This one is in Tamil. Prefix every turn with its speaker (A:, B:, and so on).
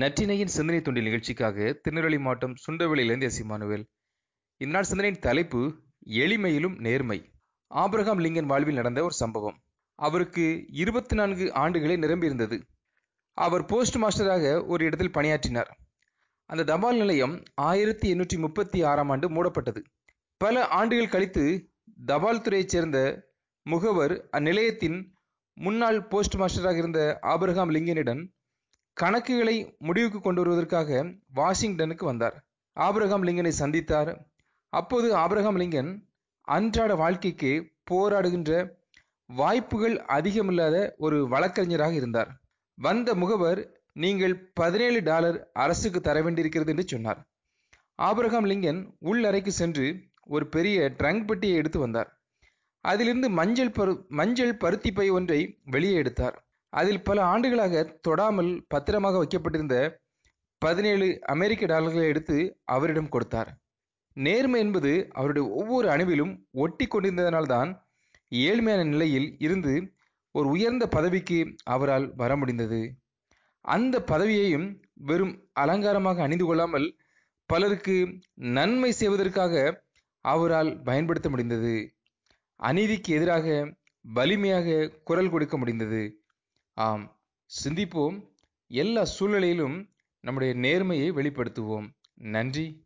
A: நற்றினையின் சிந்தனை தொண்டில் நிகழ்ச்சிக்காக திருநெல்வேலி மாவட்டம் சுண்டவெளியிலிருந்து எஸ் இமானுவேல் இந்நாள் சிந்தனையின் தலைப்பு எளிமையிலும் நேர்மை. ஆபிரகாம் லிங்கன் வாழ்வில் நடந்த ஒரு சம்பவம். அவருக்கு இருபத்தி நான்கு ஆண்டுகளே நிரம்பியிருந்தது அவர் போஸ்ட் மாஸ்டராக ஒரு இடத்தில் பணியாற்றினார். அந்த தபால் நிலையம் ஆயிரத்தி எண்ணூற்றி முப்பத்தி ஆறாம் ஆண்டு மூடப்பட்டது. பல ஆண்டுகள் கழித்து தபால் துறையைச் சேர்ந்த முகவர் அந்நிலையத்தின் முன்னாள் போஸ்ட் மாஸ்டராக இருந்த ஆபிரகாம் லிங்கனிடம் கணக்குகளை முடிவுக்கு கொண்டு வருவதற்காக வாஷிங்டனுக்கு வந்தார். ஆபிரகாம் லிங்கனை சந்தித்தார். அப்போது ஆபிரகாம் லிங்கன் அன்றாட வாழ்க்கைக்கு போராடுகின்ற வாய்ப்புகள் அதிகமில்லாத ஒரு வழக்கறிஞராக இருந்தார். வந்த முகவர் நீங்கள் பதினேழு டாலர் அரசுக்கு தர வேண்டியிருக்கிறது என்று சொன்னார். ஆபிரகாம் லிங்கன் உள் அறைக்கு சென்று ஒரு பெரிய ட்ரங்க் பெட்டியை எடுத்து வந்தார். அதிலிருந்து மஞ்சள் பரு மஞ்சள் பருத்தி பை ஒன்றை வெளியே எடுத்தார். அதில் பல ஆண்டுகளாக தொடாமல் பத்திரமாக வைக்கப்பட்டிருந்த பதினேழு அமெரிக்க டாலர்களை எடுத்து அவரிடம் கொடுத்தார். நேர்மை என்பது அவருடைய ஒவ்வொரு அணுவிலும் ஒட்டி கொண்டிருந்ததனால்தான் ஏழ்மையான நிலையில் இருந்து ஒரு உயர்ந்த பதவிக்கு அவரால் வர முடிந்தது. அந்த பதவியையும் வெறும் அலங்காரமாக அணிந்து கொள்ளாமல் பலருக்கு நன்மை செய்வதற்காக அவரால் பயன்படுத்த முடிந்தது. அநீதிக்கு எதிராக வலிமையாக குரல் கொடுக்க முடிந்தது. ஆம் சிந்திப்போம். எல்லா சூழ்நிலையிலும் நம்முடைய நேர்மையை வெளிப்படுத்துவோம். நன்றி.